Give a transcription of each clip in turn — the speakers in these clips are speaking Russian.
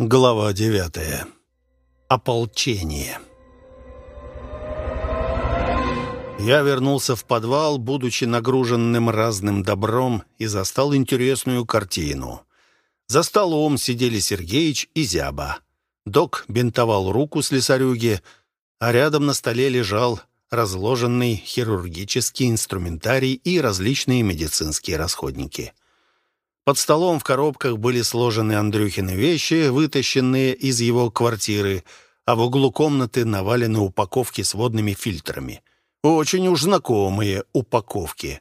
Глава девятая. Ополчение. Я вернулся в подвал, будучи нагруженным разным добром, и застал интересную картину. За столом сидели Сергеич и Зяба. Док бинтовал руку слесарюги, а рядом на столе лежал разложенный хирургический инструментарий и различные медицинские расходники — под столом в коробках были сложены Андрюхины вещи, вытащенные из его квартиры, а в углу комнаты навалены упаковки с водными фильтрами. Очень уж знакомые упаковки.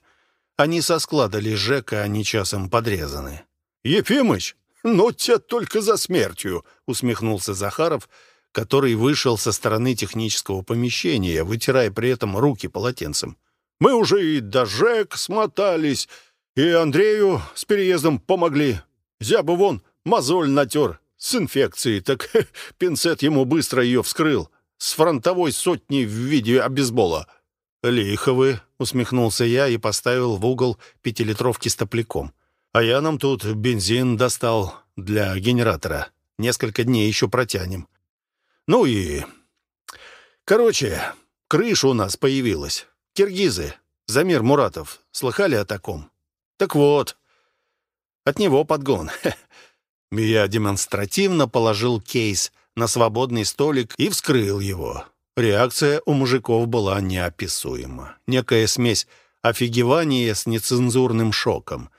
Они со склада Лежека, они часом подрезаны. «Ефимыч, ну тебя только за смертью!» — усмехнулся Захаров, который вышел со стороны технического помещения, вытирая при этом руки полотенцем. «Мы уже и до ЖЭК смотались, и Андрею с переездом помогли. Зяба вон мозоль натер с инфекцией, так пинцет ему быстро ее вскрыл. С фронтовой сотни в виде обезбола. «Лихо вы», — усмехнулся я и поставил в угол пятилитровки с топляком. «А я нам тут бензин достал для генератора. Несколько дней еще протянем. Ну и... Короче, крыша у нас появилась. Киргизы. Замир Муратов. Слыхали о таком? Так вот, от него подгон. Я демонстративно положил кейс на свободный столик и вскрыл его. Реакция у мужиков была неописуема. Некая смесь офигевания с нецензурным шоком.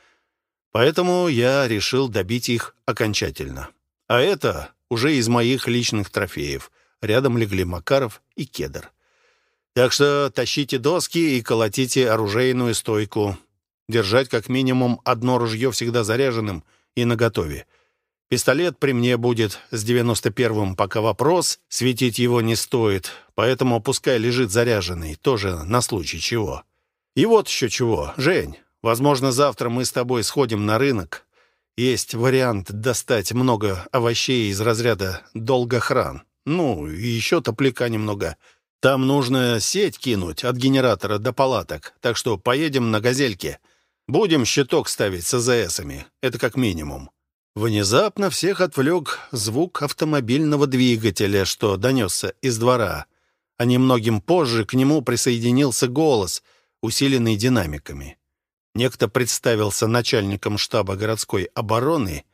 Поэтому я решил добить их окончательно. А это уже из моих личных трофеев. Рядом легли Макаров и Кедр. Так что тащите доски и колотите оружейную стойку. Держать как минимум одно ружье всегда заряженным и наготове. Пистолет при мне будет с 91-м, пока вопрос, светить его не стоит, поэтому пускай лежит заряженный, тоже на случай чего. И вот еще чего, Жень, возможно, завтра мы с тобой сходим на рынок. Есть вариант достать много овощей из разряда долгохран. Ну, и еще топляка немного. Там нужно сеть кинуть от генератора до палаток, так что поедем на «Газельке». Будем щиток ставить с АЗСами. Это как минимум». Внезапно всех отвлек звук автомобильного двигателя, что донесся из двора. А немногим позже к нему присоединился голос, усиленный динамиками. Некто представился начальником штаба городской обороны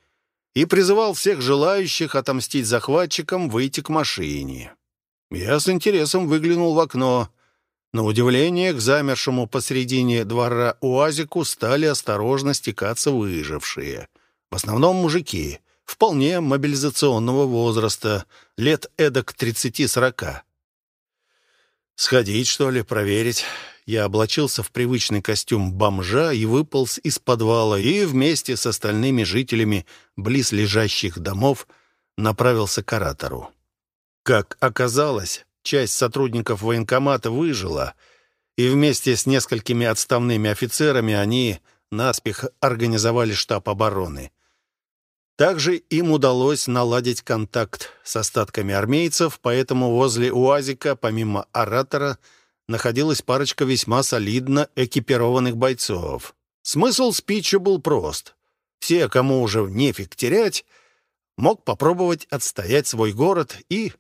и призывал всех желающих отомстить захватчикам выйти к машине. Я с интересом выглянул в окно — на удивление, к замершему посредине двора УАЗику стали осторожно стекаться выжившие. В основном мужики, вполне мобилизационного возраста, лет эдак 30-40. Сходить, что ли, проверить? Я облачился в привычный костюм бомжа и выполз из подвала, и вместе с остальными жителями близлежащих домов направился к оратору. Как оказалось, Часть сотрудников военкомата выжила, и вместе с несколькими отставными офицерами они наспех организовали штаб обороны. Также им удалось наладить контакт с остатками армейцев, поэтому возле УАЗика, помимо оратора, находилась парочка весьма солидно экипированных бойцов. Смысл спича был прост. Все, кому уже нефиг терять, мог попробовать отстоять свой город и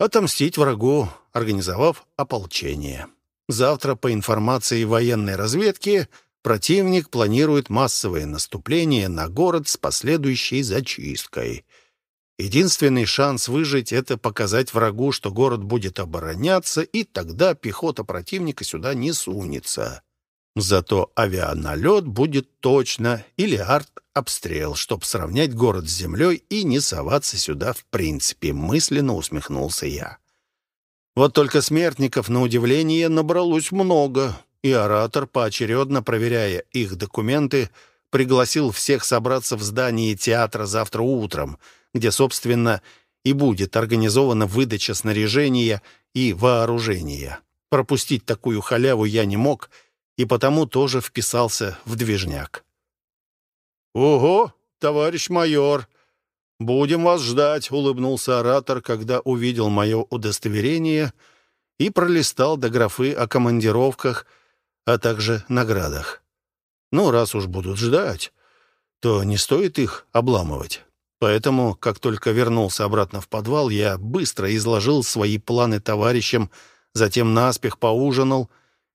отомстить врагу, организовав ополчение. Завтра, по информации военной разведки, противник планирует массовое наступление на город с последующей зачисткой. Единственный шанс выжить — это показать врагу, что город будет обороняться, и тогда пехота противника сюда не сунется. Зато авианалет будет точно или арт-обстрел, чтобы сравнять город с землей и не соваться сюда в принципе, мысленно усмехнулся я. Вот только смертников, на удивление, набралось много, и оратор, поочередно проверяя их документы, пригласил всех собраться в здании театра завтра утром, где, собственно, и будет организована выдача снаряжения и вооружения. Пропустить такую халяву я не мог — и потому тоже вписался в движняк. «Ого, товарищ майор! Будем вас ждать», — улыбнулся оратор, когда увидел мое удостоверение и пролистал до графы о командировках, а также наградах. «Ну, раз уж будут ждать, то не стоит их обламывать». Поэтому, как только вернулся обратно в подвал, я быстро изложил свои планы товарищам, затем наспех поужинал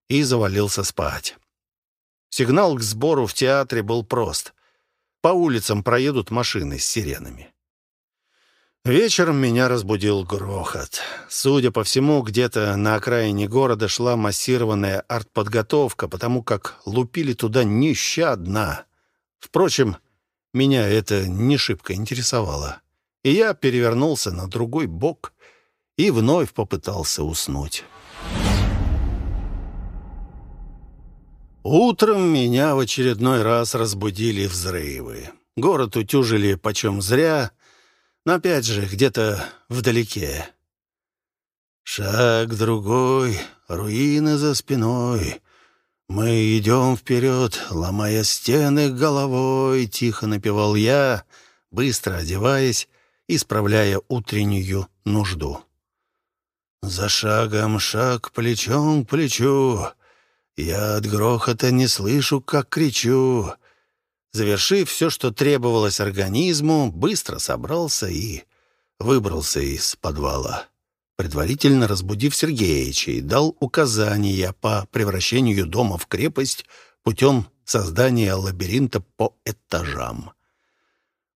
и завалился спать. Сигнал к сбору в театре был прост. По улицам проедут машины с сиренами. Вечером меня разбудил грохот. Судя по всему, где-то на окраине города шла массированная артподготовка, потому как лупили туда нещадно. Впрочем, меня это не шибко интересовало. И я перевернулся на другой бок и вновь попытался уснуть. Утром меня в очередной раз разбудили взрывы. Город утюжили почем зря — но опять же, где-то вдалеке. Шаг другой, руины за спиной. Мы идем вперед, ломая стены головой, тихо напевал я, быстро одеваясь, исправляя утреннюю нужду. За шагом шаг плечом к плечу. Я от грохота не слышу, как кричу. Завершив все, что требовалось организму, быстро собрался и выбрался из подвала, предварительно разбудив Сергеича и дал указания по превращению дома в крепость путем создания лабиринта по этажам.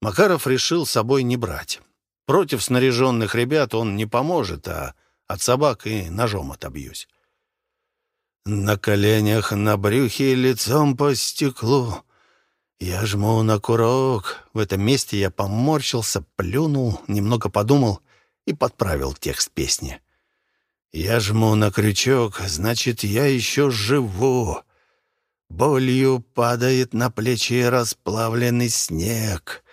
Макаров решил с собой не брать. Против снаряженных ребят он не поможет, а от собак и ножом отобьюсь. На коленях, на брюхе, лицом по стеклу я жму на курок. В этом месте я поморщился, плюнул, немного подумал и подправил текст песни. Я жму на крючок, значит, я еще живу. Болью падает на плечи расплавленный снег.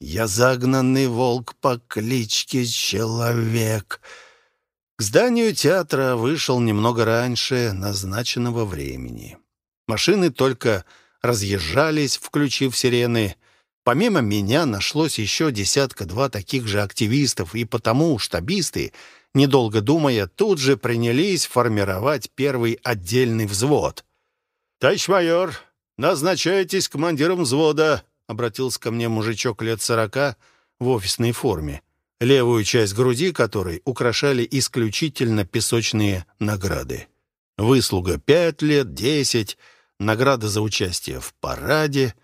Я загнанный волк по кличке Человек. К зданию театра вышел немного раньше назначенного времени. Машины только разъезжались, включив сирены. Помимо меня нашлось еще десятка-два таких же активистов, и потому штабисты, недолго думая, тут же принялись формировать первый отдельный взвод. «Товарищ майор, назначайтесь командиром взвода», — обратился ко мне мужичок лет сорока в офисной форме, левую часть груди которой украшали исключительно песочные награды. Выслуга пять лет, десять — награда за участие в параде,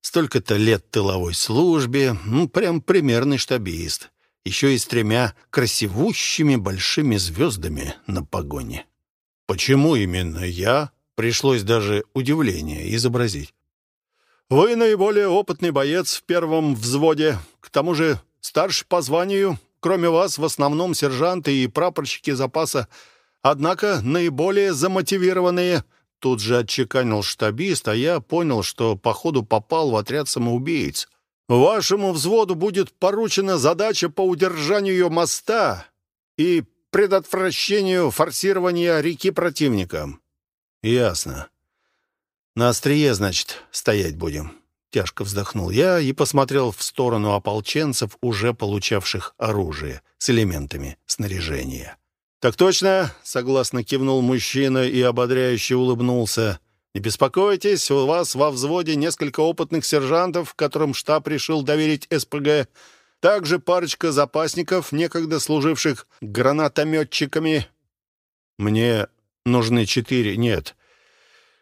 столько-то лет тыловой службе, ну, прям примерный штабист, еще и с тремя красивущими большими звездами на погоне. Почему именно я? Пришлось даже удивление изобразить. Вы наиболее опытный боец в первом взводе, к тому же старший по званию, кроме вас в основном сержанты и прапорщики запаса, однако наиболее замотивированные — Тут же отчеканил штабист, а я понял, что, походу, попал в отряд самоубийц. «Вашему взводу будет поручена задача по удержанию моста и предотвращению форсирования реки противником». «Ясно. На острие, значит, стоять будем». Тяжко вздохнул я и посмотрел в сторону ополченцев, уже получавших оружие с элементами снаряжения. «Так точно», — согласно кивнул мужчина и ободряюще улыбнулся. «Не беспокойтесь, у вас во взводе несколько опытных сержантов, которым штаб решил доверить СПГ. Также парочка запасников, некогда служивших гранатометчиками. Мне нужны четыре, нет,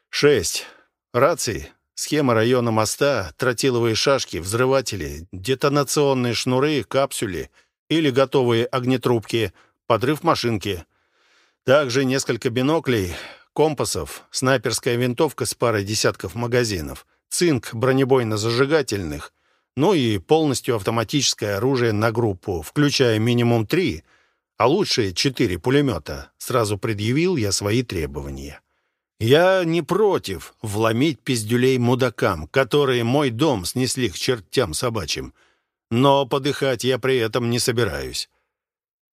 шесть. Рации, схема района моста, тротиловые шашки, взрыватели, детонационные шнуры, капсюли или готовые огнетрубки — подрыв машинки. Также несколько биноклей, компасов, снайперская винтовка с парой десятков магазинов, цинк бронебойно-зажигательных, ну и полностью автоматическое оружие на группу, включая минимум три, а лучше четыре пулемета. Сразу предъявил я свои требования. Я не против вломить пиздюлей мудакам, которые мой дом снесли к чертям собачьим, но подыхать я при этом не собираюсь.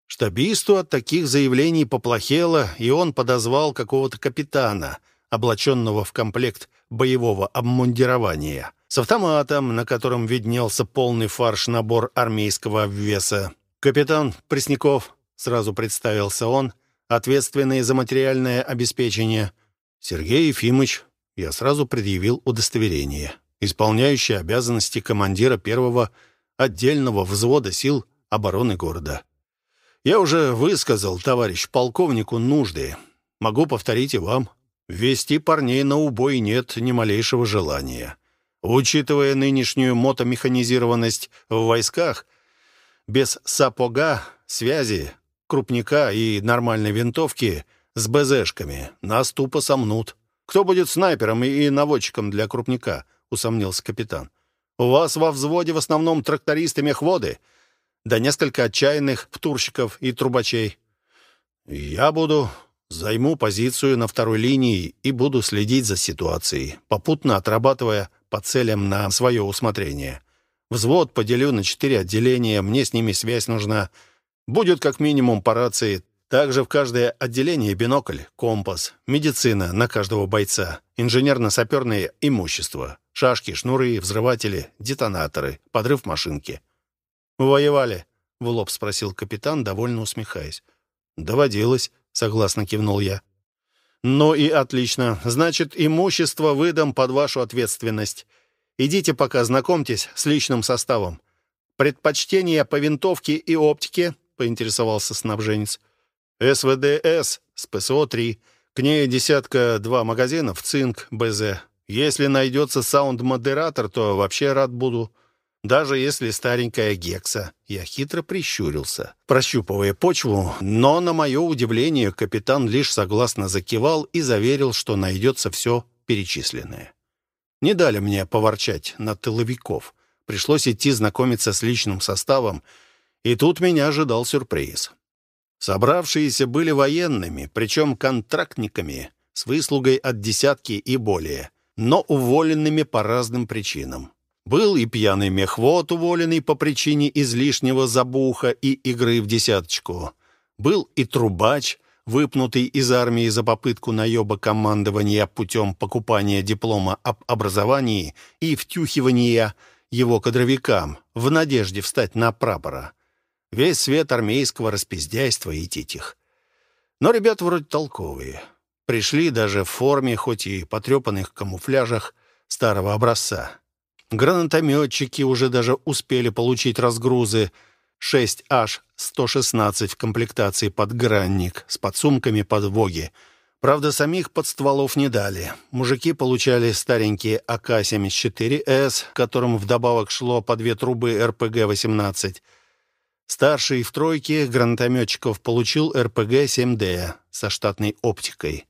Штабисту от таких заявлений поплохело, и он подозвал какого-то капитана, облаченного в комплект боевого обмундирования, с автоматом, на котором виднелся полный фарш-набор армейского обвеса. «Капитан Пресняков», — сразу представился он, ответственный за материальное обеспечение. «Сергей Ефимович», я сразу предъявил удостоверение, исполняющее обязанности командира первого отдельного взвода сил обороны города. Я уже высказал товарищ полковнику нужды. Могу повторить и вам. Вести парней на убой нет ни малейшего желания. Учитывая нынешнюю мотомеханизированность в войсках, без сапога, связи, крупника и нормальной винтовки с БЗшками нас тупо сомнут. Кто будет снайпером и наводчиком для крупника? Усомнился капитан. У вас во взводе в основном трактористы-мехводы, да несколько отчаянных втурщиков и трубачей. Я буду Займу позицию на второй линии и буду следить за ситуацией, попутно отрабатывая по целям на свое усмотрение. Взвод поделю на четыре отделения, мне с ними связь нужна. Будет как минимум по рации. Также в каждое отделение бинокль, компас, медицина на каждого бойца, инженерно-саперное имущество, шашки, шнуры, взрыватели, детонаторы, подрыв машинки. «Воевали?» — в лоб спросил капитан, довольно усмехаясь. «Доводилось», согласно кивнул я. «Ну и отлично. Значит, имущество выдам под вашу ответственность. Идите пока знакомьтесь с личным составом. Предпочтение по винтовке и оптике?» — поинтересовался снабженец. «СВДС с ПСО-3. К ней десятка-два магазинов, цинк, БЗ. Если найдется саунд-модератор, то вообще рад буду даже если старенькая гекса. Я хитро прищурился, прощупывая почву, но, на мое удивление, капитан лишь согласно закивал и заверил, что найдется все перечисленное. Не дали мне поворчать на тыловиков. Пришлось идти знакомиться с личным составом, и тут меня ожидал сюрприз. Собравшиеся были военными, причем контрактниками, с выслугой от десятки и более, но уволенными по разным причинам. Был и пьяный мехвод, уволенный по причине излишнего забуха и игры в десяточку. Был и трубач, выпнутый из армии за попытку наеба командования путем покупания диплома об образовании и втюхивания его кадровикам в надежде встать на прапора. Весь свет армейского распиздяйства и титих. Но ребята вроде толковые. Пришли даже в форме, хоть и потрепанных камуфляжах старого образца. Гранатометчики уже даже успели получить разгрузы 6H-116 в комплектации подгранник с подсумками под ВОГи. Правда, самих подстволов не дали. Мужики получали старенькие АК-74С, которым вдобавок шло по две трубы РПГ-18. Старший в тройке гранатометчиков получил РПГ-7Д со штатной оптикой.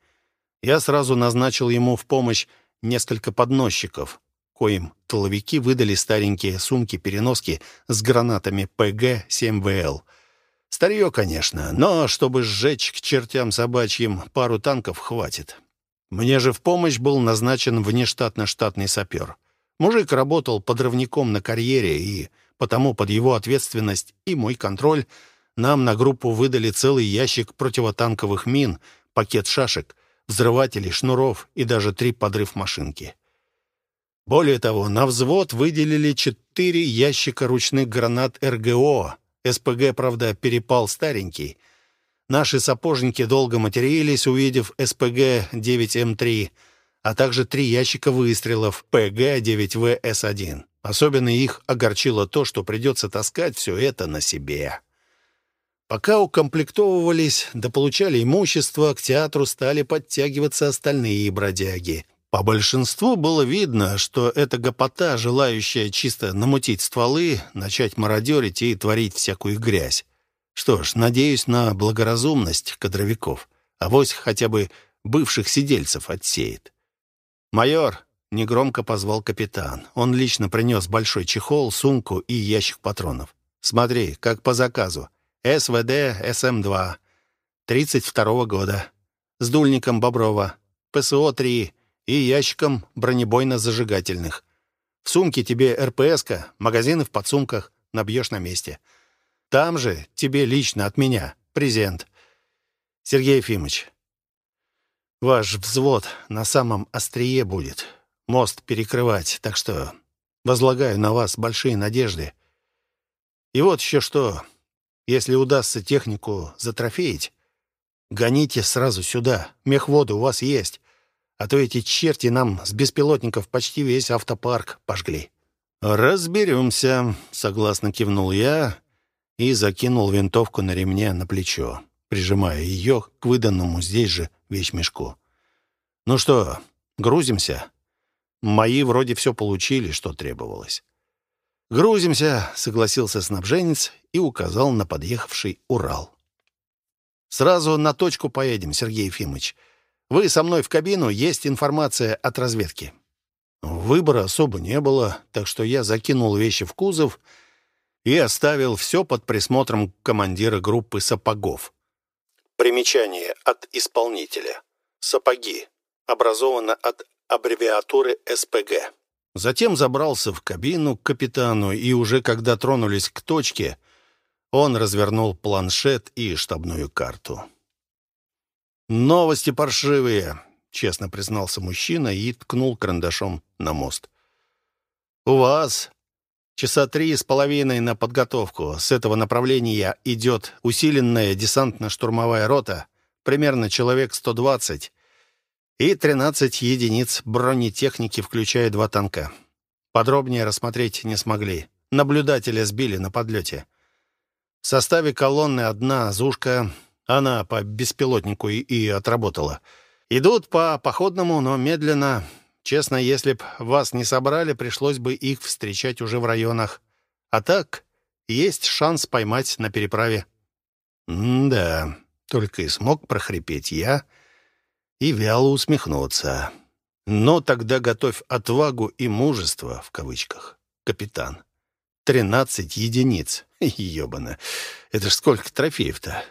Я сразу назначил ему в помощь несколько подносчиков коим тыловики выдали старенькие сумки-переноски с гранатами ПГ-7ВЛ. Старье, конечно, но чтобы сжечь к чертям собачьим пару танков хватит. Мне же в помощь был назначен внештатно-штатный сапер. Мужик работал подрывником на карьере, и потому под его ответственность и мой контроль нам на группу выдали целый ящик противотанковых мин, пакет шашек, взрывателей, шнуров и даже три подрыв машинки. Более того, на взвод выделили четыре ящика ручных гранат РГО. СПГ, правда, перепал старенький. Наши сапожники долго матерились, увидев СПГ-9М3, а также три ящика выстрелов ПГ-9В-С1. Особенно их огорчило то, что придется таскать все это на себе. Пока укомплектовывались да получали имущество, к театру стали подтягиваться остальные бродяги. По большинству было видно, что это гопота, желающая чисто намутить стволы, начать мародерить и творить всякую грязь. Что ж, надеюсь на благоразумность кадровиков. Авось хотя бы бывших сидельцев отсеет. «Майор!» — негромко позвал капитан. Он лично принес большой чехол, сумку и ящик патронов. «Смотри, как по заказу. СВД СМ-2. 32-го года. С дульником Боброва. ПСО-3 и ящиком бронебойно-зажигательных. В сумке тебе РПСка, магазины в подсумках, набьешь на месте. Там же тебе лично от меня презент. Сергей Ефимович, ваш взвод на самом острие будет. Мост перекрывать, так что возлагаю на вас большие надежды. И вот еще что. Если удастся технику затрофеить, гоните сразу сюда. Мехводы у вас есть. А то эти черти нам с беспилотников почти весь автопарк пожгли. «Разберемся», — согласно кивнул я и закинул винтовку на ремне на плечо, прижимая ее к выданному здесь же вещмешку. «Ну что, грузимся?» Мои вроде все получили, что требовалось. «Грузимся», — согласился снабженец и указал на подъехавший Урал. «Сразу на точку поедем, Сергей Ефимович. Вы со мной в кабину, есть информация от разведки». Выбора особо не было, так что я закинул вещи в кузов и оставил все под присмотром командира группы сапогов. Примечание от исполнителя. Сапоги. Образовано от аббревиатуры СПГ. Затем забрался в кабину к капитану, и уже когда тронулись к точке, он развернул планшет и штабную карту. «Новости паршивые», — честно признался мужчина и ткнул карандашом на мост. «У вас часа три с половиной на подготовку. С этого направления идет усиленная десантно-штурмовая рота, примерно человек 120, и 13 единиц бронетехники, включая два танка. Подробнее рассмотреть не смогли. Наблюдателя сбили на подлете. В составе колонны одна «Зушка», она по беспилотнику и, и отработала. Идут по походному, но медленно. Честно, если б вас не собрали, пришлось бы их встречать уже в районах. А так, есть шанс поймать на переправе. М-да, только и смог прохрипеть я — и вяло усмехнуться. «Но тогда готовь отвагу и мужество, в кавычках, капитан. Тринадцать единиц. Ёбано. Это ж сколько трофеев-то?